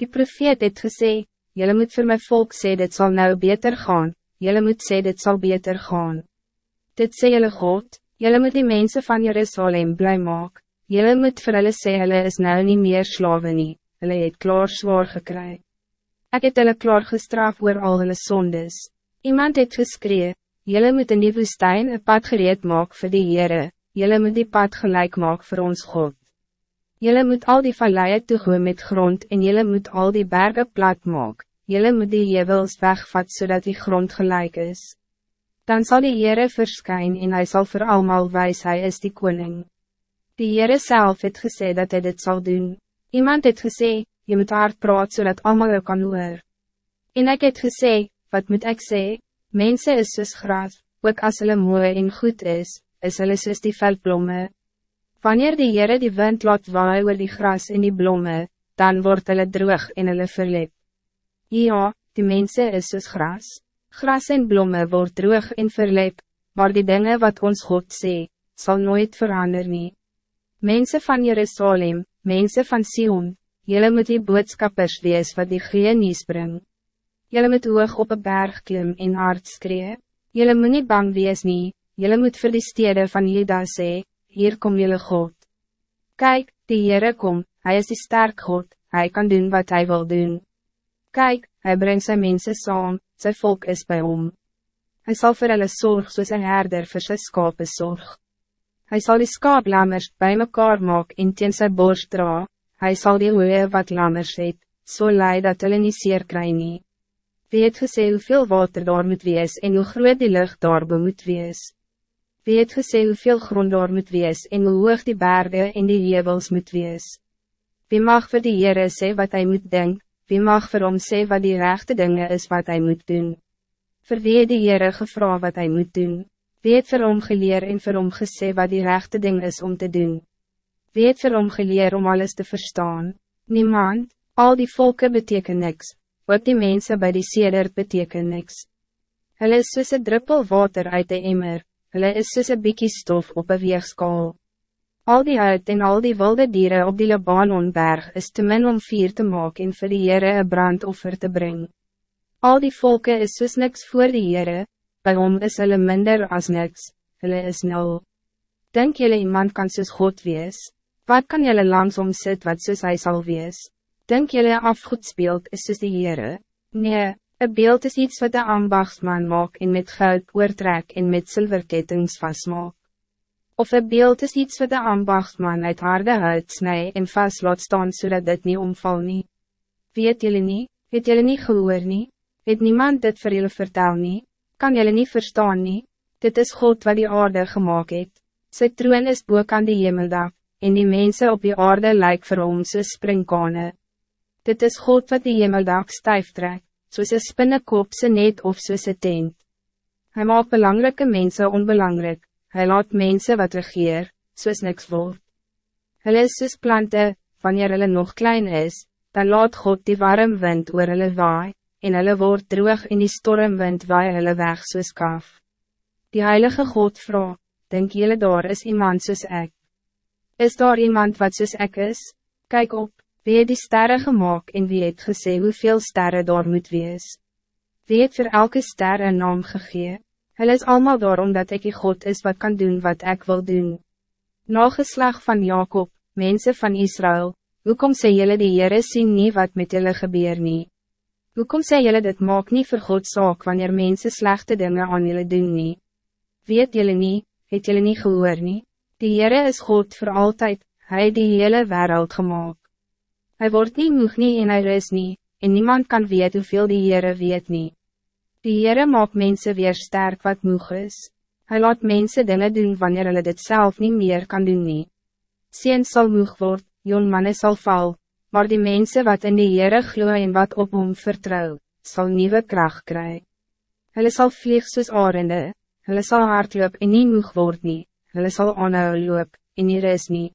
Die profeet het gesê, Jelle moet voor mijn volk sê dit zal nou beter gaan, Jelle moet sê dit zal beter gaan. Dit sê jylle God, jylle moet die mensen van Jerusalem blij maak, jylle moet vir hulle sê hulle is nou niet meer slaven nie, hulle het klaar zwaar gekry. Ek het hulle klaar gestraf oor al hulle sondes. Iemand het geskree, jylle moet in die woestijn een pad gereed maak vir die Heere, jylle moet die pad gelijk maak voor ons God. Jelle moet al die valleien toegooi met grond en jelle moet al die bergen plat maak. Jelle moet die jevels wegvat zodat die grond gelijk is. Dan zal die Heere verskyn en hij zal voor allemaal wijs hij is die koning. Die Heere zelf het gesê dat hij dit zal doen. Iemand het gesê, je moet hard praat zodat allemaal jou kan hoor. En ik het gesê, wat moet ik sê? Mensen is soos gras, ook as hulle mooi en goed is, is hulle soos die veldblomme. Wanneer die Heere die wind laat waai oor die gras en die blomme, dan wordt hulle droog en hulle verlep. Ja, die mensen is soos gras. Gras en blomme wordt droog en verlep, maar die dingen wat ons God sê, zal nooit veranderen. nie. Mensen van Jerusalem, mensen van Sion, jullie moet die boodskappers wees wat die goeie nieuws bring. Jullie moet hoog op een berg klim en hard skree. Jullie moet niet bang wees nie, jullie moet vir die stede van Juda sê, hier kom jullie God. Kijk, die Heere kom, hij is die sterk God, hij kan doen wat hij wil doen. Kijk, hij brengt zijn mensen saam, zijn volk is bij hom. Hij zal voor hulle zorg soos een herder vir sy skape zorg. Hij zal die skaaplammers bij mekaar maak en teen sy borst dra, hy sal die hoeë wat lammers het, so lei dat hulle nie seer kry nie. Wie het gesê hoeveel water daar moet wees en hoe groot die lucht daar moet wees. Wie het gesê hoeveel grond daar moet wees en hoe hoog die bergen en die hevels moet wees? Wie mag voor die Heere sê wat hij moet denken? Wie mag vir hom sê wat die rechte dingen is wat hij moet doen? Voor wie het die Heere gevra wat hij moet doen? Wie het vir hom geleer en vir hom gesê wat die rechte ding is om te doen? Wie het vir hom geleer om alles te verstaan? Niemand, al die volken beteken niks, wat die mensen bij die seder beteken niks. Hulle is soos een druppel water uit de emmer, hulle is soos een biekie stof op een weegskaal. Al die uit en al die wilde dieren op die Libanonberg is te min om vier te maken en vir die Heere een brandoffer te brengen. Al die volken is soos niks voor die Heere, by hom is hulle minder as niks, hulle is nul. Denk jullie iemand kan soos God wees? Wat kan jullie langsom sit wat soos hy sal wees? Denk jullie afgoed speelt is soos die Heere? Nee, Een beeld is iets wat de ambachtsman maak en met goud oortrek en met zilverkettings vastmaak. Of een beeld is iets wat de ambachtsman uit harde huid snij en vast laat staan zodat dit niet omval nie. Weet jullie niet? Het jullie niet gehoor nie? Het niemand dit voor jullie vertel nie? Kan jullie niet verstaan nie? Dit is God wat die aarde gemaakt het. Sy troon is boek aan die hemeldak, en die mensen op die aarde lijken vir hom soos springkane. Dit is God wat die hemeldak stijf trekt soos een spinnekop se net of soos een tent. Hij maakt belangrijke mensen onbelangrijk, hij laat mensen wat regeer, soos niks word. Hulle is soos plante, wanneer hulle nog klein is, dan laat God die warm wind oor hulle waai, en hulle word droog in die stormwind waai hulle weg soos kaf. Die heilige God vraagt, denk jullie daar is iemand soos ek? Is daar iemand wat soos ek is? Kijk op, Wie het die sterren gemaakt en wie het gesê hoeveel sterren daar moet wees? Wie het voor elke ster een naam gegee? Hulle is allemaal daarom dat ik die God is wat kan doen wat ik wil doen. Nageslag van Jacob, mensen van Israël, hoekom sê jullie die Heere sien nie wat met jullie gebeur nie? Hoekom sê jullie dit maak nie vir God saak wanneer mensen slechte dingen aan jullie doen nie? Weet jullie niet, het jullie niet gehoor nie? Die Heere is God voor altijd, hij die hele wereld gemaakt. Hij wordt niet moeg nie en hy is nie, en niemand kan weet hoeveel die Heere weet nie. Die Heere maakt mensen weer sterk wat moeg is. Hij laat mensen dingen doen wanneer hulle dit zelf niet meer kan doen nie. Seen sal moeg word, jong manne sal val, maar die mensen wat in die Heere glo en wat op hom vertrouw, sal nieuwe kracht kry. Hulle sal vlieg soos arende, hulle sal hardloop en nie moeg word nie, hulle sal aanhou loop, en hier is nie.